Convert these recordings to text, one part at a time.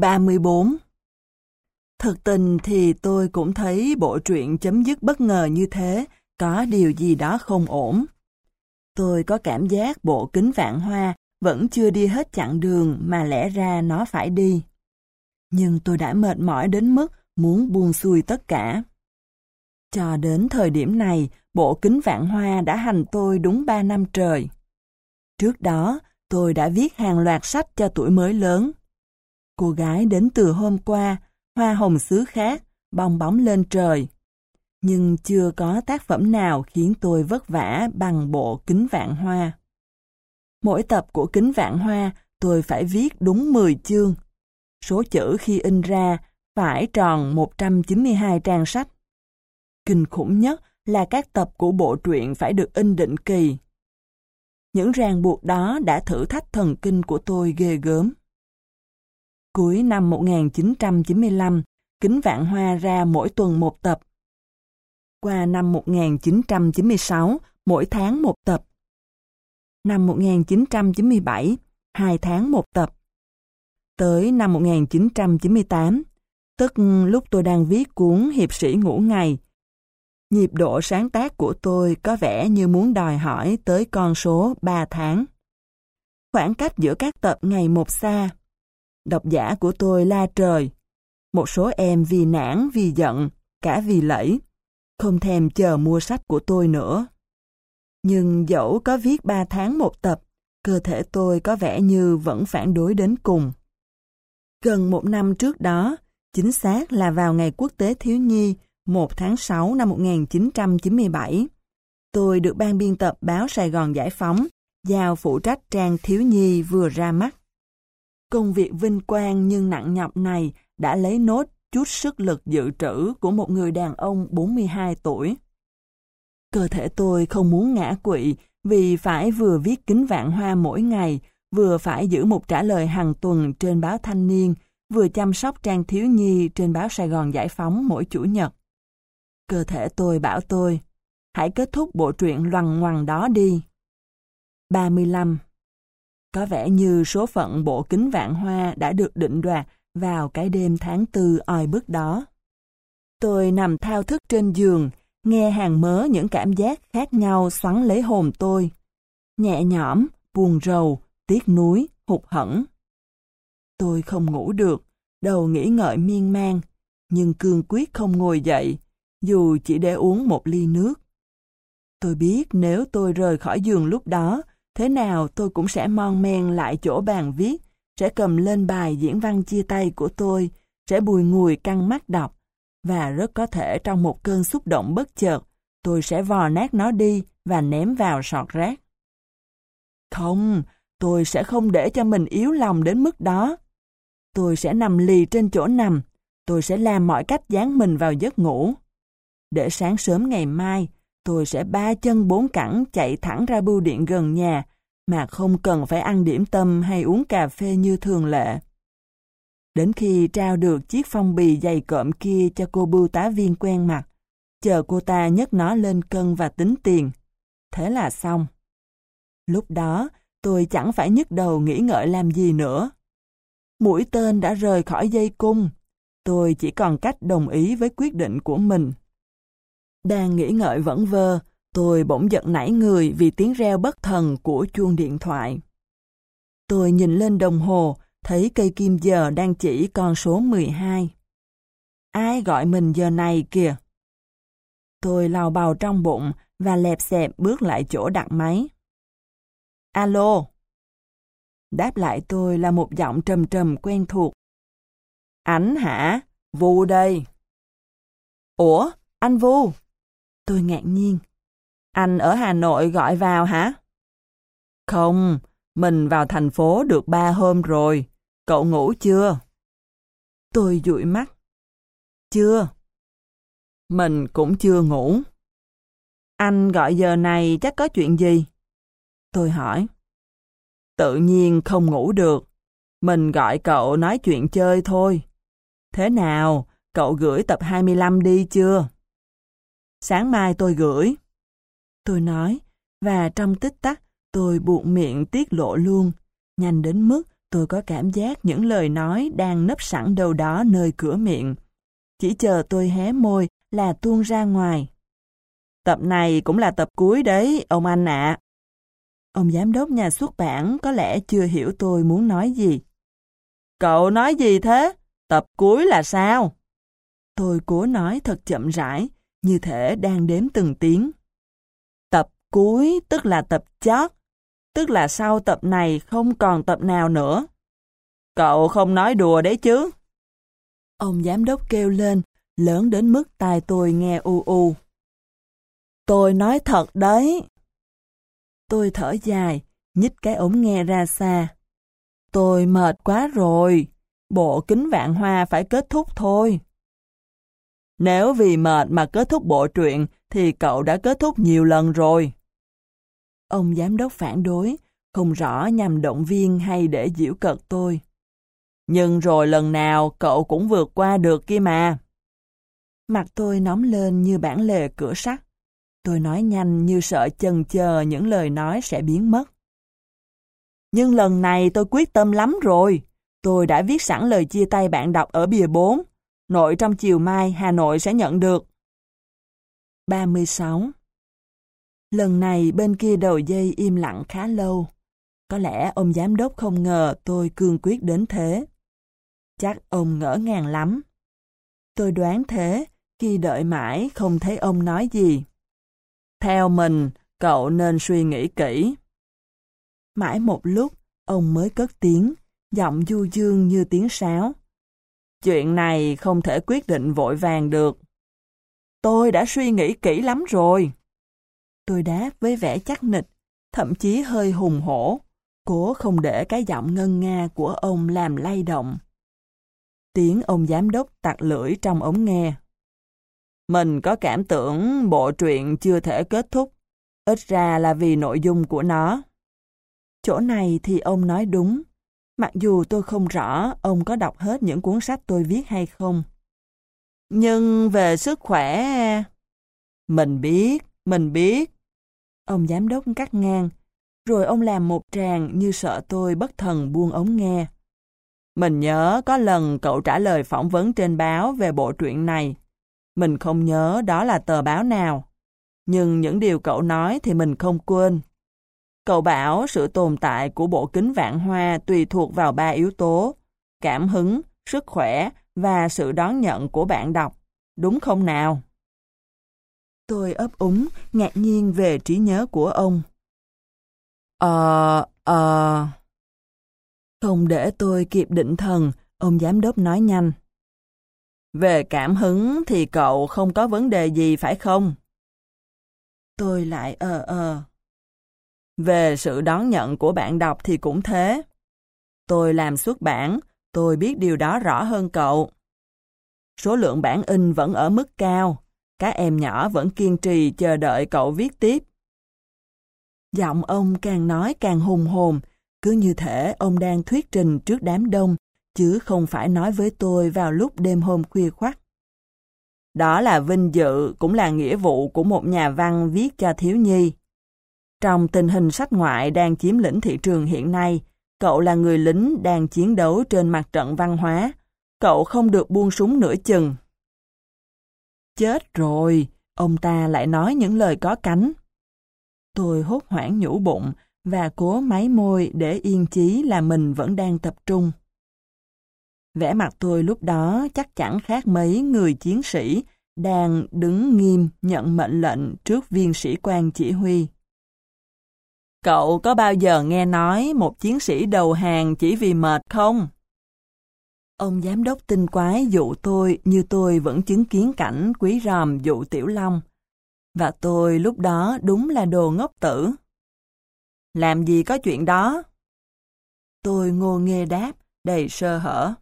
34 Thực tình thì tôi cũng thấy bộ truyện chấm dứt bất ngờ như thế, có điều gì đó không ổn. Tôi có cảm giác bộ kính vạn hoa vẫn chưa đi hết chặng đường mà lẽ ra nó phải đi. Nhưng tôi đã mệt mỏi đến mức muốn buông xuôi tất cả. Cho đến thời điểm này, bộ kính vạn hoa đã hành tôi đúng 3 năm trời. Trước đó, tôi đã viết hàng loạt sách cho tuổi mới lớn. Cô gái đến từ hôm qua, hoa hồng xứ khác, bong bóng lên trời. Nhưng chưa có tác phẩm nào khiến tôi vất vả bằng bộ kính vạn hoa. Mỗi tập của kính vạn hoa tôi phải viết đúng 10 chương. Số chữ khi in ra phải tròn 192 trang sách. Kinh khủng nhất là các tập của bộ truyện phải được in định kỳ. Những ràng buộc đó đã thử thách thần kinh của tôi ghê gớm. Cuối năm 1995, Kính Vạn Hoa ra mỗi tuần một tập. Qua năm 1996, mỗi tháng một tập. Năm 1997, hai tháng một tập. Tới năm 1998, tức lúc tôi đang viết cuốn Hiệp sĩ ngủ ngày, nhịp độ sáng tác của tôi có vẻ như muốn đòi hỏi tới con số 3 tháng. Khoảng cách giữa các tập ngày một xa. Độc giả của tôi la trời. Một số em vì nản, vì giận, cả vì lẫy. Không thèm chờ mua sách của tôi nữa. Nhưng dẫu có viết 3 tháng một tập, cơ thể tôi có vẻ như vẫn phản đối đến cùng. Gần một năm trước đó, chính xác là vào ngày quốc tế thiếu nhi 1 tháng 6 năm 1997, tôi được ban biên tập báo Sài Gòn Giải Phóng giao phụ trách trang thiếu nhi vừa ra mắt. Công việc vinh quang nhưng nặng nhọc này đã lấy nốt chút sức lực dự trữ của một người đàn ông 42 tuổi. Cơ thể tôi không muốn ngã quỵ vì phải vừa viết kính vạn hoa mỗi ngày, vừa phải giữ một trả lời hàng tuần trên báo Thanh niên, vừa chăm sóc trang thiếu nhi trên báo Sài Gòn Giải Phóng mỗi chủ nhật. Cơ thể tôi bảo tôi, hãy kết thúc bộ truyện loằng ngoằng đó đi. 35. Có vẻ như số phận bộ kính vạn hoa đã được định đoạt vào cái đêm tháng tư oi bức đó. Tôi nằm thao thức trên giường, nghe hàng mớ những cảm giác khác nhau xoắn lấy hồn tôi. Nhẹ nhõm, buồn rầu, tiếc nuối, hụt hẫng. Tôi không ngủ được, đầu nghĩ ngợi miên man, nhưng cương quyết không ngồi dậy, dù chỉ để uống một ly nước. Tôi biết nếu tôi rời khỏi giường lúc đó, thế nào tôi cũng sẽ mon men lại chỗ bàn viết, sẽ cầm lên bài diễn văn chia tay của tôi, sẽ bùi ngùi căng mắt đọc, và rất có thể trong một cơn xúc động bất chợt, tôi sẽ vò nát nó đi và ném vào sọt rác. Không, tôi sẽ không để cho mình yếu lòng đến mức đó. Tôi sẽ nằm lì trên chỗ nằm, tôi sẽ làm mọi cách dán mình vào giấc ngủ. Để sáng sớm ngày mai, tôi sẽ ba chân bốn cẳng chạy thẳng ra bưu điện gần nhà, mà không cần phải ăn điểm tâm hay uống cà phê như thường lệ. Đến khi trao được chiếc phong bì dày cộm kia cho cô bưu tá viên quen mặt, chờ cô ta nhấc nó lên cân và tính tiền. Thế là xong. Lúc đó, tôi chẳng phải nhức đầu nghĩ ngợi làm gì nữa. Mũi tên đã rời khỏi dây cung. Tôi chỉ còn cách đồng ý với quyết định của mình. Đang nghĩ ngợi vẫn vơ, tôi bỗng giật nảy người vì tiếng reo bất thần của chuông điện thoại. Tôi nhìn lên đồng hồ, thấy cây kim giờ đang chỉ con số 12. Ai gọi mình giờ này kìa? Tôi lau bào trong bụng và lẹp xẹp bước lại chỗ đặt máy. Alo? Đáp lại tôi là một giọng trầm trầm quen thuộc. Ảnh hả? Vu đây. Ủa, anh Vu? Tôi ngạc nhiên. Anh ở Hà Nội gọi vào hả? Không, mình vào thành phố được ba hôm rồi. Cậu ngủ chưa? Tôi dụi mắt. Chưa. Mình cũng chưa ngủ. Anh gọi giờ này chắc có chuyện gì? Tôi hỏi. Tự nhiên không ngủ được. Mình gọi cậu nói chuyện chơi thôi. Thế nào, cậu gửi tập 25 đi chưa? Sáng mai tôi gửi. Tôi nói, và trong tích tắc tôi buộc miệng tiết lộ luôn, nhanh đến mức tôi có cảm giác những lời nói đang nấp sẵn đâu đó nơi cửa miệng. Chỉ chờ tôi hé môi là tuôn ra ngoài. Tập này cũng là tập cuối đấy, ông anh ạ. Ông giám đốc nhà xuất bản có lẽ chưa hiểu tôi muốn nói gì. Cậu nói gì thế? Tập cuối là sao? Tôi cố nói thật chậm rãi, như thể đang đếm từng tiếng. Tập cuối tức là tập chót, tức là sau tập này không còn tập nào nữa. Cậu không nói đùa đấy chứ? Ông giám đốc kêu lên, lớn đến mức tai tôi nghe u u. Tôi nói thật đấy. Tôi thở dài, nhích cái ống nghe ra xa. Tôi mệt quá rồi, bộ kính vạn hoa phải kết thúc thôi. Nếu vì mệt mà kết thúc bộ truyện thì cậu đã kết thúc nhiều lần rồi. Ông giám đốc phản đối, không rõ nhằm động viên hay để giễu cợt tôi. Nhưng rồi lần nào cậu cũng vượt qua được kia mà. Mặt tôi nóng lên như bản lề cửa sắt. Tôi nói nhanh như sợ chần chờ những lời nói sẽ biến mất. Nhưng lần này tôi quyết tâm lắm rồi. Tôi đã viết sẵn lời chia tay bạn đọc ở bìa 4. Nội trong chiều mai Hà Nội sẽ nhận được. 36. Lần này bên kia đầu dây im lặng khá lâu. Có lẽ ông giám đốc không ngờ tôi cương quyết đến thế. Chắc ông ngỡ ngàng lắm. Tôi đoán thế, khi đợi mãi không thấy ông nói gì. Theo mình, cậu nên suy nghĩ kỹ. Mãi một lúc, ông mới cất tiếng, giọng du dương như tiếng sáo. Chuyện này không thể quyết định vội vàng được. Tôi đã suy nghĩ kỹ lắm rồi. Tôi đáp với vẻ chắc nịch, thậm chí hơi hùng hổ, cố không để cái giọng ngân nga của ông làm lay động. Tiếng ông giám đốc tặc lưỡi trong ống nghe. Mình có cảm tưởng bộ truyện chưa thể kết thúc, ít ra là vì nội dung của nó. Chỗ này thì ông nói đúng, mặc dù tôi không rõ ông có đọc hết những cuốn sách tôi viết hay không. Nhưng về sức khỏe... Mình biết, mình biết. Ông giám đốc cắt ngang, rồi ông làm một tràng như sợ tôi bất thần buông ống nghe. Mình nhớ có lần cậu trả lời phỏng vấn trên báo về bộ truyện này. Mình không nhớ đó là tờ báo nào. Nhưng những điều cậu nói thì mình không quên. Cậu bảo sự tồn tại của bộ kính vạn hoa tùy thuộc vào ba yếu tố, cảm hứng, sức khỏe và sự đón nhận của bạn đọc. Đúng không nào? Tôi ấp úng, ngạc nhiên về trí nhớ của ông. Ờ, ờ... Không để tôi kịp định thần, ông giám đốc nói nhanh. Về cảm hứng thì cậu không có vấn đề gì phải không? Tôi lại ờ ờ. Về sự đón nhận của bạn đọc thì cũng thế. Tôi làm xuất bản, tôi biết điều đó rõ hơn cậu. Số lượng bản in vẫn ở mức cao, các em nhỏ vẫn kiên trì chờ đợi cậu viết tiếp. Giọng ông càng nói càng hùng hồn, cứ như thể ông đang thuyết trình trước đám đông, chứ không phải nói với tôi vào lúc đêm hôm khuya khoắt. Đó là vinh dự, cũng là nghĩa vụ của một nhà văn viết cho thiếu nhi. Trong tình hình sách ngoại đang chiếm lĩnh thị trường hiện nay, cậu là người lính đang chiến đấu trên mặt trận văn hóa. Cậu không được buông súng nửa chừng. Chết rồi, ông ta lại nói những lời có cánh. Tôi hốt hoảng nhủ bụng và cố máy môi để yên chí là mình vẫn đang tập trung. Vẻ mặt tôi lúc đó chắc chẳng khác mấy người chiến sĩ đang đứng nghiêm nhận mệnh lệnh trước viên sĩ quan chỉ huy. Cậu có bao giờ nghe nói một chiến sĩ đầu hàng chỉ vì mệt không? Ông giám đốc tinh quái dụ tôi như tôi vẫn chứng kiến cảnh quý ròm dụ tiểu long. Và tôi lúc đó đúng là đồ ngốc tử. Làm gì có chuyện đó? Tôi ngô nghê đáp, đầy sơ hở.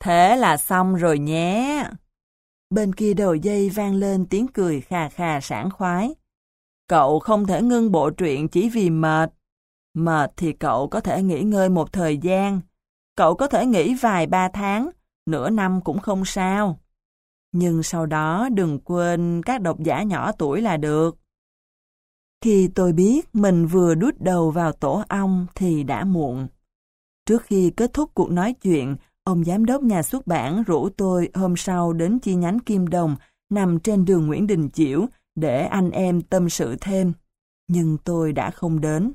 Thế là xong rồi nhé. Bên kia đầu dây vang lên tiếng cười khà khà sảng khoái. Cậu không thể ngưng bộ truyện chỉ vì mệt. Mệt thì cậu có thể nghỉ ngơi một thời gian. Cậu có thể nghỉ vài ba tháng, nửa năm cũng không sao. Nhưng sau đó đừng quên các độc giả nhỏ tuổi là được. Khi tôi biết mình vừa đút đầu vào tổ ong thì đã muộn. Trước khi kết thúc cuộc nói chuyện, ông giám đốc nhà xuất bản rủ tôi hôm sau đến chi nhánh Kim Đồng nằm trên đường Nguyễn Đình Chiểu để anh em tâm sự thêm. Nhưng tôi đã không đến.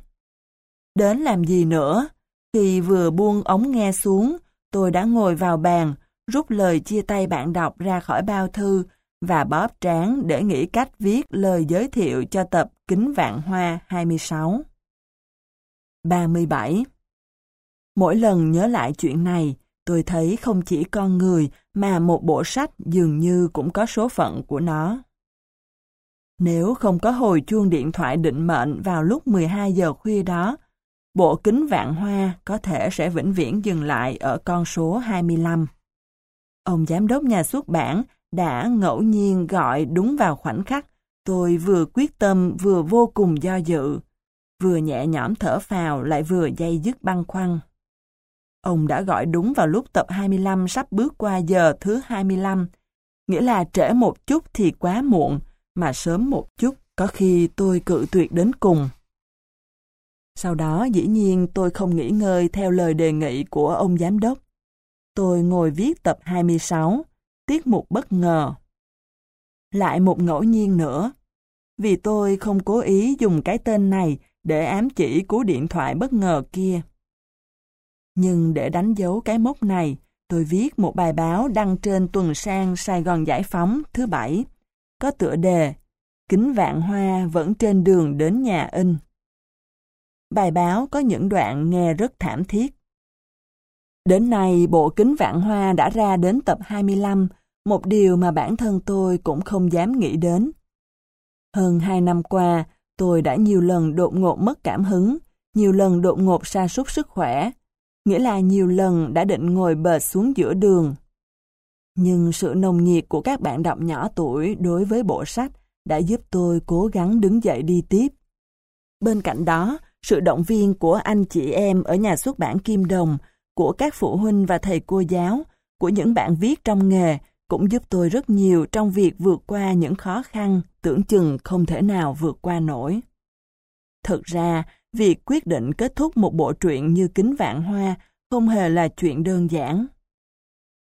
Đến làm gì nữa? Khi vừa buông ống nghe xuống, tôi đã ngồi vào bàn, rút lời chia tay bạn đọc ra khỏi bao thư và bóp trán để nghĩ cách viết lời giới thiệu cho tập Kính Vạn Hoa 26. 37. Mỗi lần nhớ lại chuyện này, tôi thấy không chỉ con người mà một bộ sách dường như cũng có số phận của nó. Nếu không có hồi chuông điện thoại định mệnh vào lúc 12 giờ khuya đó, bộ kính vạn hoa có thể sẽ vĩnh viễn dừng lại ở con số 25. Ông giám đốc nhà xuất bản đã ngẫu nhiên gọi đúng vào khoảnh khắc tôi vừa quyết tâm vừa vô cùng do dự, vừa nhẹ nhõm thở phào lại vừa dây dứt băng khoăn. Ông đã gọi đúng vào lúc tập 25 sắp bước qua giờ thứ 25, nghĩa là trễ một chút thì quá muộn, mà sớm một chút có khi tôi cự tuyệt đến cùng. Sau đó dĩ nhiên tôi không nghỉ ngơi theo lời đề nghị của ông giám đốc. Tôi ngồi viết tập 26, tiết mục bất ngờ. Lại một ngẫu nhiên nữa. Vì tôi không cố ý dùng cái tên này để ám chỉ cú điện thoại bất ngờ kia. Nhưng để đánh dấu cái mốc này, tôi viết một bài báo đăng trên tuần sang Sài Gòn Giải Phóng thứ bảy, có tựa đề Kính Vạn Hoa vẫn trên đường đến nhà in. Bài báo có những đoạn nghe rất thảm thiết. Đến nay, bộ Kính Vạn Hoa đã ra đến tập 25, một điều mà bản thân tôi cũng không dám nghĩ đến. Hơn hai năm qua, tôi đã nhiều lần đột ngột mất cảm hứng, nhiều lần đột ngột sa sút sức khỏe, nghĩa là nhiều lần đã định ngồi bệt xuống giữa đường. Nhưng sự nồng nhiệt của các bạn đọc nhỏ tuổi đối với bộ sách đã giúp tôi cố gắng đứng dậy đi tiếp. Bên cạnh đó, sự động viên của anh chị em ở nhà xuất bản Kim Đồng, của các phụ huynh và thầy cô giáo, của những bạn viết trong nghề cũng giúp tôi rất nhiều trong việc vượt qua những khó khăn tưởng chừng không thể nào vượt qua nổi. Thực ra, việc quyết định kết thúc một bộ truyện như Kính Vạn Hoa không hề là chuyện đơn giản.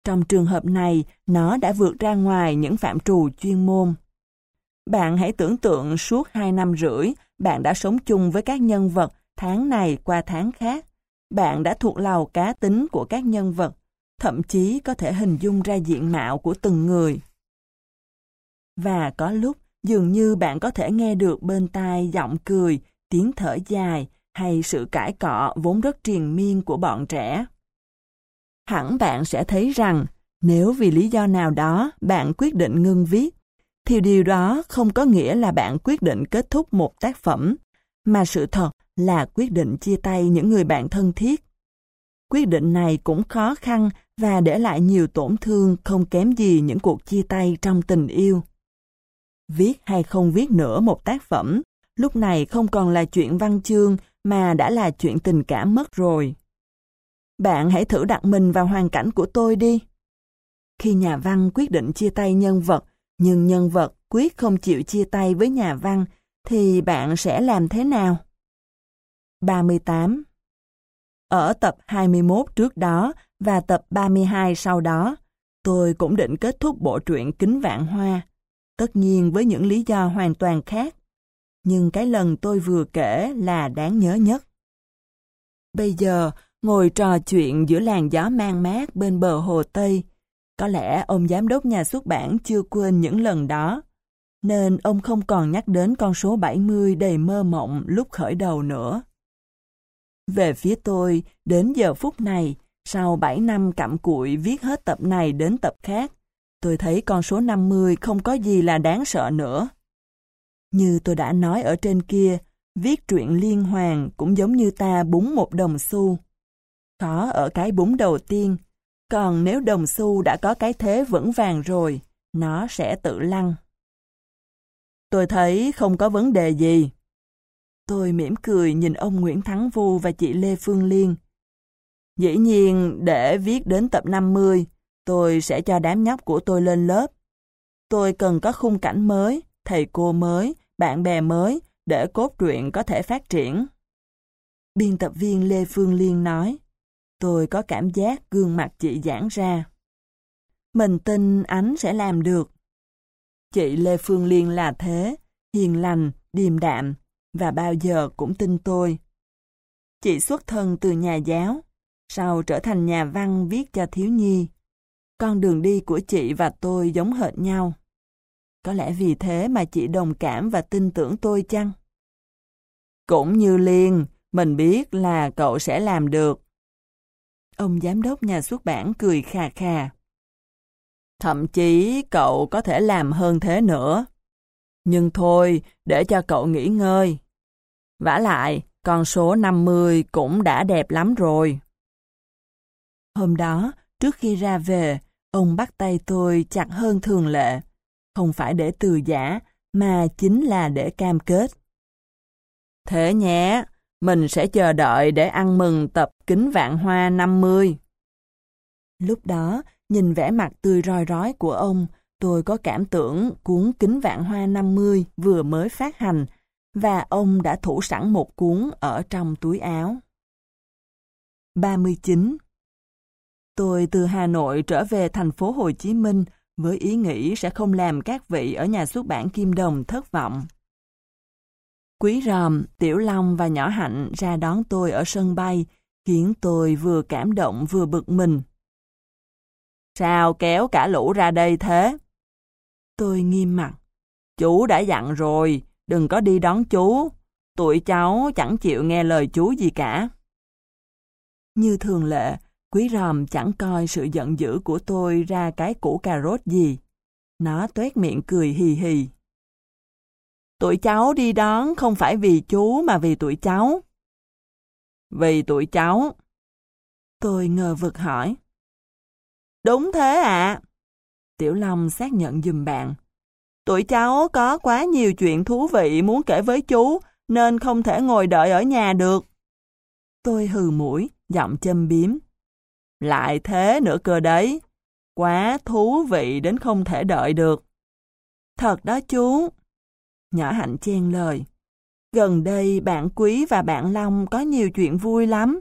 Trong trường hợp này, nó đã vượt ra ngoài những phạm trù chuyên môn. Bạn hãy tưởng tượng suốt hai năm rưỡi, bạn đã sống chung với các nhân vật tháng này qua tháng khác. Bạn đã thuộc lầu cá tính của các nhân vật, thậm chí có thể hình dung ra diện mạo của từng người. Và có lúc dường như bạn có thể nghe được bên tai giọng cười, tiếng thở dài hay sự cãi cọ vốn rất triền miên của bọn trẻ. Hẳn bạn sẽ thấy rằng nếu vì lý do nào đó bạn quyết định ngưng viết, thì điều đó không có nghĩa là bạn quyết định kết thúc một tác phẩm, mà sự thật là quyết định chia tay những người bạn thân thiết. Quyết định này cũng khó khăn và để lại nhiều tổn thương không kém gì những cuộc chia tay trong tình yêu. Viết hay không viết nữa một tác phẩm, lúc này không còn là chuyện văn chương mà đã là chuyện tình cảm mất rồi. Bạn hãy thử đặt mình vào hoàn cảnh của tôi đi. Khi nhà văn quyết định chia tay nhân vật, nhưng nhân vật quyết không chịu chia tay với nhà văn, thì bạn sẽ làm thế nào? 38. Ở tập 21 trước đó và tập 32 sau đó, tôi cũng định kết thúc bộ truyện Kính Vạn Hoa, tất nhiên với những lý do hoàn toàn khác. Nhưng cái lần tôi vừa kể là đáng nhớ nhất. Bây giờ, ngồi trò chuyện giữa làn gió mang mát bên bờ hồ Tây, có lẽ ông giám đốc nhà xuất bản chưa quên những lần đó, nên ông không còn nhắc đến con số 70 đầy mơ mộng lúc khởi đầu nữa. Về phía tôi, đến giờ phút này, sau 7 năm cặm cụi viết hết tập này đến tập khác, tôi thấy con số 50 không có gì là đáng sợ nữa. Như tôi đã nói ở trên kia, viết truyện liên hoàn cũng giống như ta búng một đồng xu. Khó ở cái búng đầu tiên, còn nếu đồng xu đã có cái thế vững vàng rồi, nó sẽ tự lăn. Tôi thấy không có vấn đề gì. Tôi mỉm cười nhìn ông Nguyễn Thắng Vu và chị Lê Phương Liên. Dĩ nhiên, để viết đến tập 50, tôi sẽ cho đám nhóc của tôi lên lớp. Tôi cần có khung cảnh mới, thầy cô mới, bạn bè mới để cốt truyện có thể phát triển. Biên tập viên Lê Phương Liên nói, tôi có cảm giác gương mặt chị giãn ra. Mình tin Ánh sẽ làm được. Chị Lê Phương Liên là thế, hiền lành, điềm đạm, và bao giờ cũng tin tôi. Chị xuất thân từ nhà giáo, sau trở thành nhà văn viết cho thiếu nhi. Con đường đi của chị và tôi giống hệt nhau. Có lẽ vì thế mà chị đồng cảm và tin tưởng tôi chăng? Cũng như Liên, mình biết là cậu sẽ làm được. Ông giám đốc nhà xuất bản cười khà khà. Thậm chí cậu có thể làm hơn thế nữa. Nhưng thôi, để cho cậu nghỉ ngơi. vả lại, con số 50 cũng đã đẹp lắm rồi. Hôm đó, trước khi ra về, ông bắt tay tôi chặt hơn thường lệ. Không phải để từ giả, mà chính là để cam kết. Thế nhé, mình sẽ chờ đợi để ăn mừng tập kính vạn hoa 50. Lúc đó, nhìn vẻ mặt tươi roi rói của ông, tôi có cảm tưởng cuốn kính vạn hoa 50 vừa mới phát hành, và ông đã thủ sẵn một cuốn ở trong túi áo. 39. Tôi từ Hà Nội trở về thành phố Hồ Chí Minh với ý nghĩ sẽ không làm các vị ở nhà xuất bản Kim Đồng thất vọng. Quý Ròm, Tiểu Long và Nhỏ Hạnh ra đón tôi ở sân bay, khiến tôi vừa cảm động vừa bực mình. Sao kéo cả lũ ra đây thế? Tôi nghiêm mặt. Chú đã dặn rồi, đừng có đi đón chú. Tụi cháu chẳng chịu nghe lời chú gì cả. Như thường lệ, quý ròm chẳng coi sự giận dữ của tôi ra cái củ cà rốt gì. Nó tuét miệng cười hì hì. Tụi cháu đi đón không phải vì chú mà vì tụi cháu. Vì tụi cháu. Tôi ngờ vực hỏi. Đúng thế ạ. À. Tiểu Long xác nhận dùm bạn. Tụi cháu có quá nhiều chuyện thú vị muốn kể với chú, nên không thể ngồi đợi ở nhà được. Tôi hừ mũi, giọng châm biếm. Lại thế nữa cơ đấy. Quá thú vị đến không thể đợi được. Thật đó chú. Nhỏ hạnh chen lời. Gần đây bạn Quý và bạn Long có nhiều chuyện vui lắm.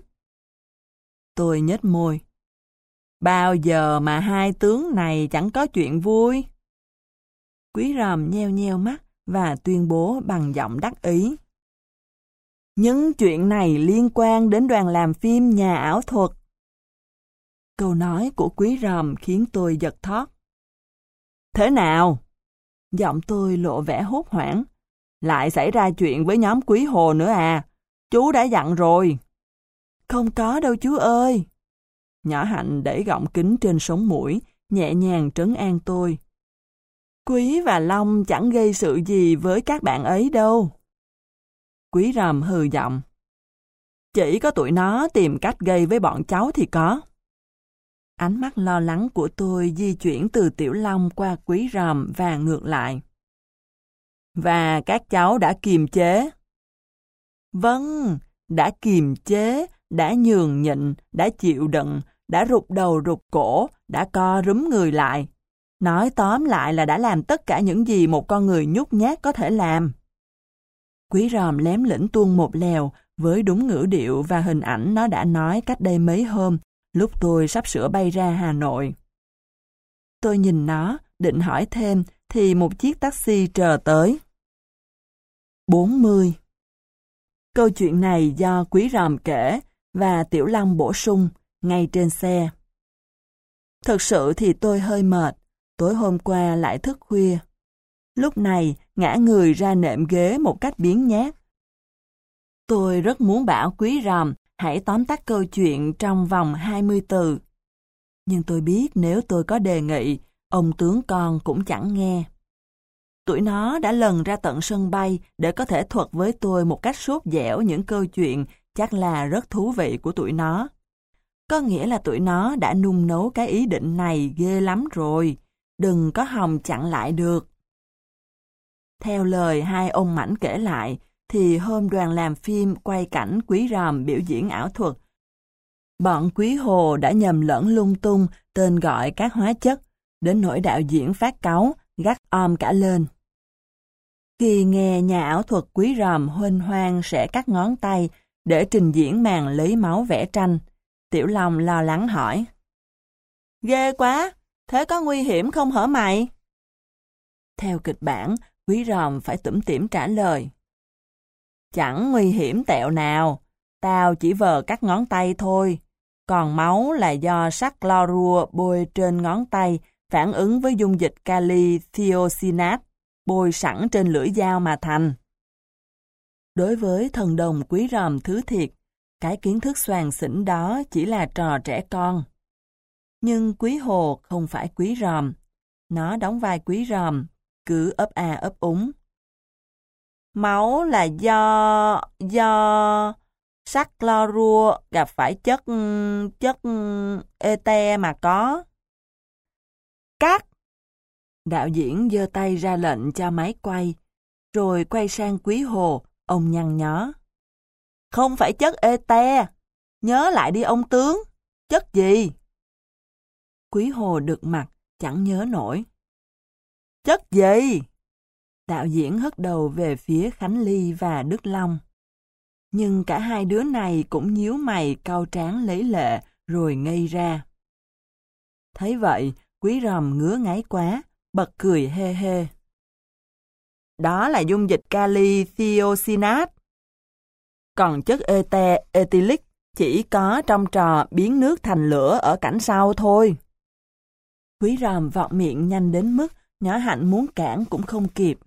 Tôi nhếch môi. Bao giờ mà hai tướng này chẳng có chuyện vui? Quý ròm nheo nheo mắt và tuyên bố bằng giọng đắc ý. Những chuyện này liên quan đến đoàn làm phim nhà ảo thuật. Câu nói của quý ròm khiến tôi giật thót. Thế nào? Giọng tôi lộ vẻ hốt hoảng. Lại xảy ra chuyện với nhóm quý hồ nữa à? Chú đã dặn rồi. Không có đâu chú ơi. Nhỏ hạnh đẩy gọng kính trên sống mũi, nhẹ nhàng trấn an tôi. Quý và Long chẳng gây sự gì với các bạn ấy đâu. Quý rầm hừ giọng. Chỉ có tụi nó tìm cách gây với bọn cháu thì có. Ánh mắt lo lắng của tôi di chuyển từ Tiểu Long qua Quý ròm và ngược lại. Và các cháu đã kiềm chế. Vâng, đã kiềm chế, đã nhường nhịn, đã chịu đựng, đã rụt đầu rụt cổ, đã co rúm người lại. Nói tóm lại là đã làm tất cả những gì một con người nhút nhát có thể làm. Quý ròm lém lĩnh tuôn một lèo với đúng ngữ điệu và hình ảnh nó đã nói cách đây mấy hôm, lúc tôi sắp sửa bay ra Hà Nội. Tôi nhìn nó, định hỏi thêm, thì một chiếc taxi chờ tới. 40. Câu chuyện này do Quý Ròm kể và Tiểu Long bổ sung ngay trên xe. Thực sự thì tôi hơi mệt, tối hôm qua lại thức khuya. Lúc này, ngã người ra nệm ghế một cách biến nhát. Tôi rất muốn bảo quý ròm hãy tóm tắt câu chuyện trong vòng 20 từ. Nhưng tôi biết nếu tôi có đề nghị, ông tướng con cũng chẳng nghe. Tụi nó đã lần ra tận sân bay để có thể thuật với tôi một cách sốt dẻo những câu chuyện chắc là rất thú vị của tụi nó. Có nghĩa là tụi nó đã nung nấu cái ý định này ghê lắm rồi, đừng có hòng chặn lại được. Theo lời hai ông mảnh kể lại, thì hôm đoàn làm phim quay cảnh quý ròm biểu diễn ảo thuật. Bọn quý hồ đã nhầm lẫn lung tung tên gọi các hóa chất, đến nỗi đạo diễn phát cáu, gắt om cả lên. Khi nghe nhà ảo thuật quý ròm huênh hoang sẽ cắt ngón tay để trình diễn màn lấy máu vẽ tranh, Tiểu Long lo lắng hỏi. Ghê quá, thế có nguy hiểm không hở mày? Theo kịch bản, Quý Ròm phải tủm tỉm trả lời. Chẳng nguy hiểm tẹo nào, tao chỉ vờ cắt ngón tay thôi. Còn máu là do sắc clorua bôi trên ngón tay phản ứng với dung dịch kali thiocinat bôi sẵn trên lưỡi dao mà thành. Đối với thần đồng quý ròm thứ thiệt, cái kiến thức soàn xỉn đó chỉ là trò trẻ con. Nhưng quý hồ không phải quý ròm. Nó đóng vai quý ròm, cứ ấp a ấp úng. Máu là do... do... Sắc clorua gặp phải chất... chất... ete mà có. Cắt! Đạo diễn giơ tay ra lệnh cho máy quay, rồi quay sang quý hồ, ông nhăn nhó. Không phải chất ete, nhớ lại đi ông tướng, chất gì? Quý hồ được mặt, chẳng nhớ nổi. Chất gì? Đạo diễn hất đầu về phía Khánh Ly và Đức Long. Nhưng cả hai đứa này cũng nhíu mày cau trán lấy lệ rồi ngây ra. Thấy vậy, quý ròm ngứa ngáy quá, bật cười hê hê. Đó là dung dịch kali thiocinat. Còn chất ete etilic chỉ có trong trò biến nước thành lửa ở cảnh sau thôi. Quý ròm vọt miệng nhanh đến mức nhỏ hạnh muốn cản cũng không kịp.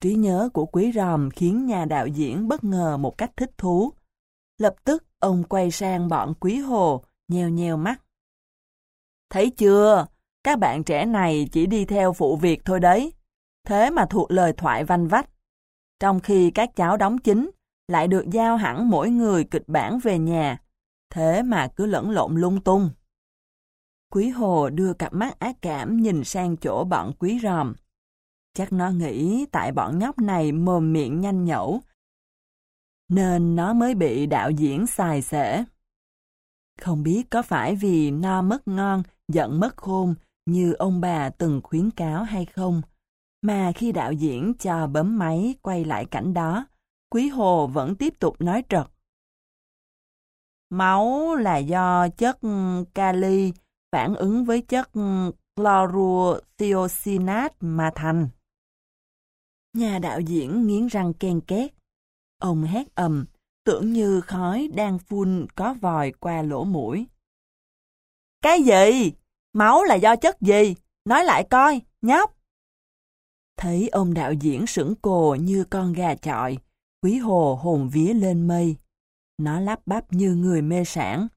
Trí nhớ của quý ròm khiến nhà đạo diễn bất ngờ một cách thích thú. Lập tức ông quay sang bọn quý hồ, nheo nheo mắt. Thấy chưa, các bạn trẻ này chỉ đi theo phụ việc thôi đấy. Thế mà thuộc lời thoại vanh vách. Trong khi các cháu đóng chính, lại được giao hẳn mỗi người kịch bản về nhà. Thế mà cứ lẫn lộn lung tung. Quý Hồ đưa cặp mắt ác cảm nhìn sang chỗ bọn quý ròm. Chắc nó nghĩ tại bọn nhóc này mồm miệng nhanh nhẩu, nên nó mới bị đạo diễn xài xể. Không biết có phải vì no mất ngon, giận mất khôn như ông bà từng khuyến cáo hay không, mà khi đạo diễn cho bấm máy quay lại cảnh đó, Quý Hồ vẫn tiếp tục nói trật. Máu là do chất kali phản ứng với chất chlorothiocyanate mà thành. Nhà đạo diễn nghiến răng ken két. Ông hét ầm, tưởng như khói đang phun có vòi qua lỗ mũi. Cái gì? Máu là do chất gì? Nói lại coi, nhóc. Thấy ông đạo diễn sững cồ như con gà chọi, quý hồ hồn vía lên mây. Nó lắp bắp như người mê sản.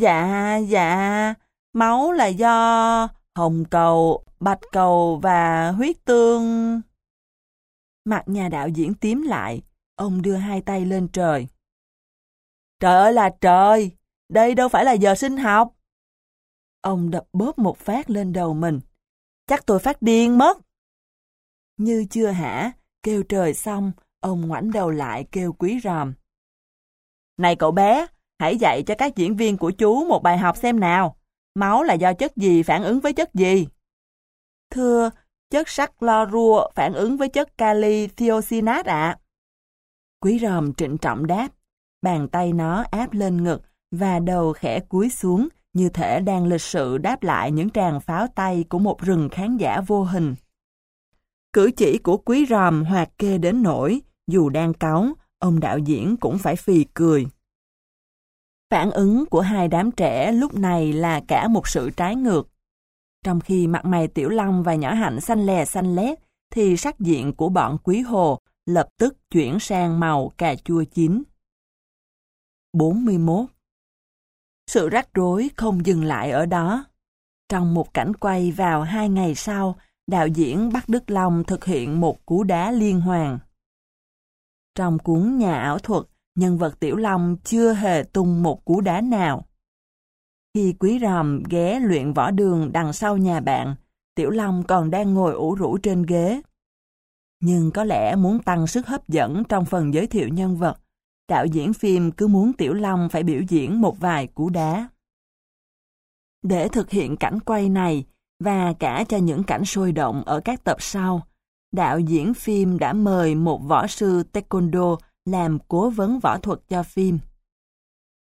Dạ, dạ, máu là do hồng cầu, bạch cầu và huyết tương. Mặt nhà đạo diễn tím lại, ông đưa hai tay lên trời. Trời ơi là trời, đây đâu phải là giờ sinh học. Ông đập bóp một phát lên đầu mình. Chắc tôi phát điên mất. Như chưa hả, kêu trời xong, ông ngoảnh đầu lại kêu quý ròm. Này cậu bé, hãy dạy cho các diễn viên của chú một bài học xem nào. Máu là do chất gì phản ứng với chất gì? Thưa, chất sắt clorua phản ứng với chất kali thiocinat ạ. Quý ròm trịnh trọng đáp, bàn tay nó áp lên ngực và đầu khẽ cúi xuống như thể đang lịch sự đáp lại những tràng pháo tay của một rừng khán giả vô hình. Cử chỉ của quý ròm hoạt kê đến nỗi, dù đang cáu, ông đạo diễn cũng phải phì cười. Phản ứng của hai đám trẻ lúc này là cả một sự trái ngược. Trong khi mặt mày Tiểu Long và Nhỏ Hạnh xanh lè xanh lét, thì sắc diện của bọn Quý Hồ lập tức chuyển sang màu cà chua chín. 41. Sự rắc rối không dừng lại ở đó. Trong một cảnh quay vào hai ngày sau, đạo diễn Bắc Đức Long thực hiện một cú đá liên hoàn. Trong cuốn Nhà ảo thuật, nhân vật Tiểu Long chưa hề tung một cú đá nào. Khi Quý Ròm ghé luyện võ đường đằng sau nhà bạn, Tiểu Long còn đang ngồi ủ rũ trên ghế. Nhưng có lẽ muốn tăng sức hấp dẫn trong phần giới thiệu nhân vật, đạo diễn phim cứ muốn Tiểu Long phải biểu diễn một vài cú đá. Để thực hiện cảnh quay này, và cả cho những cảnh sôi động ở các tập sau, đạo diễn phim đã mời một võ sư taekwondo làm cố vấn võ thuật cho phim.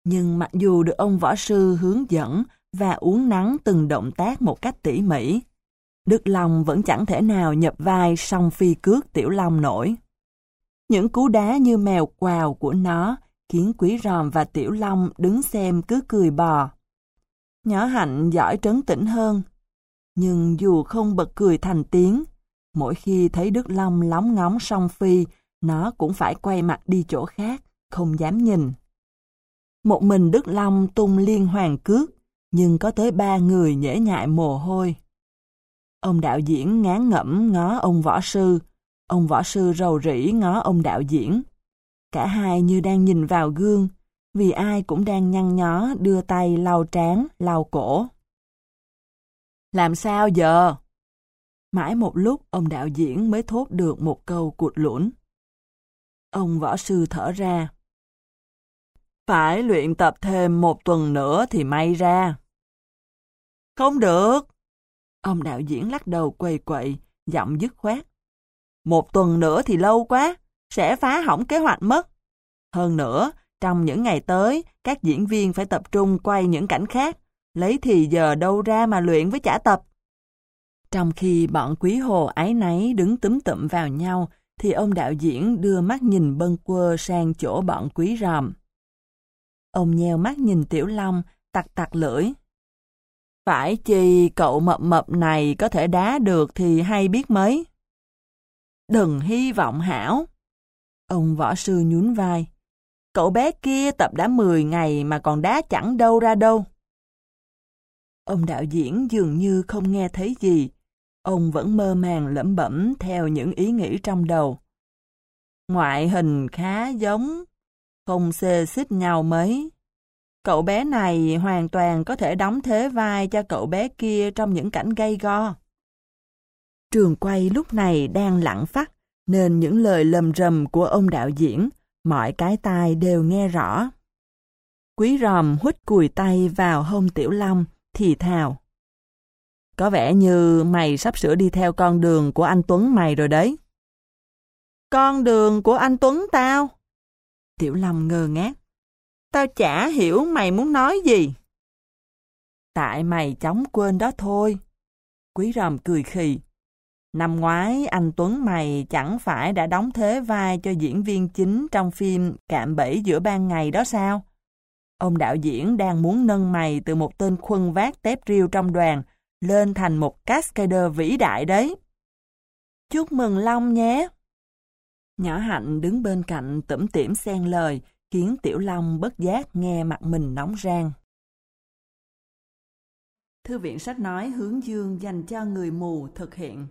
Nhưng mặc dù được ông võ sư hướng dẫn và uống nắng từng động tác một cách tỉ mỉ, Đức Long vẫn chẳng thể nào nhập vai song phi cước Tiểu Long nổi. Những cú đá như mèo quào của nó khiến Quý Ròm và Tiểu Long đứng xem cứ cười bò. Nhỏ Hạnh giỏi trấn tĩnh hơn. Nhưng dù không bật cười thành tiếng, mỗi khi thấy Đức Long lóng ngóng song phi, nó cũng phải quay mặt đi chỗ khác, không dám nhìn. Một mình Đức Long tung liên hoàn cước, nhưng có tới ba người nhễ nhại mồ hôi. Ông đạo diễn ngán ngẩm ngó ông võ sư, ông võ sư rầu rĩ ngó ông đạo diễn. Cả hai như đang nhìn vào gương, vì ai cũng đang nhăn nhó đưa tay lau trán, lau cổ. Làm sao giờ? Mãi một lúc ông đạo diễn mới thốt được một câu cụt lũn. Ông võ sư thở ra. Phải luyện tập thêm một tuần nữa thì may ra. Không được. Ông đạo diễn lắc đầu quầy quậy, giọng dứt khoát. Một tuần nữa thì lâu quá, sẽ phá hỏng kế hoạch mất. Hơn nữa, trong những ngày tới, các diễn viên phải tập trung quay những cảnh khác, lấy thì giờ đâu ra mà luyện với trả tập. Trong khi bọn quý hồ ái náy đứng túm tụm vào nhau, thì ông đạo diễn đưa mắt nhìn bân quơ sang chỗ bọn quý ròm. Ông nheo mắt nhìn Tiểu Long, tặc tặc lưỡi. Phải chi cậu mập mập này có thể đá được thì hay biết mấy. Đừng hy vọng hảo. Ông võ sư nhún vai. Cậu bé kia tập đã 10 ngày mà còn đá chẳng đâu ra đâu. Ông đạo diễn dường như không nghe thấy gì. Ông vẫn mơ màng lẩm bẩm theo những ý nghĩ trong đầu. Ngoại hình khá giống, không xê xích nhau mấy. Cậu bé này hoàn toàn có thể đóng thế vai cho cậu bé kia trong những cảnh gây go. Trường quay lúc này đang lặng phát, nên những lời lầm rầm của ông đạo diễn, mọi cái tai đều nghe rõ. Quý ròm hút cùi tay vào hông Tiểu Long, thì thào. Có vẻ như mày sắp sửa đi theo con đường của anh Tuấn mày rồi đấy. Con đường của anh Tuấn tao? Tiểu Long ngơ ngác. Tao chả hiểu mày muốn nói gì. Tại mày chóng quên đó thôi. Quý ròm cười khì. Năm ngoái anh Tuấn mày chẳng phải đã đóng thế vai cho diễn viên chính trong phim Cạm bẫy giữa ban ngày đó sao? Ông đạo diễn đang muốn nâng mày từ một tên khuân vác tép riêu trong đoàn lên thành một cascader vĩ đại đấy. Chúc mừng Long nhé! Nhỏ Hạnh đứng bên cạnh tẩm tỉm xen lời, khiến Tiểu Long bất giác nghe mặt mình nóng rang. Thư viện sách nói hướng dương dành cho người mù thực hiện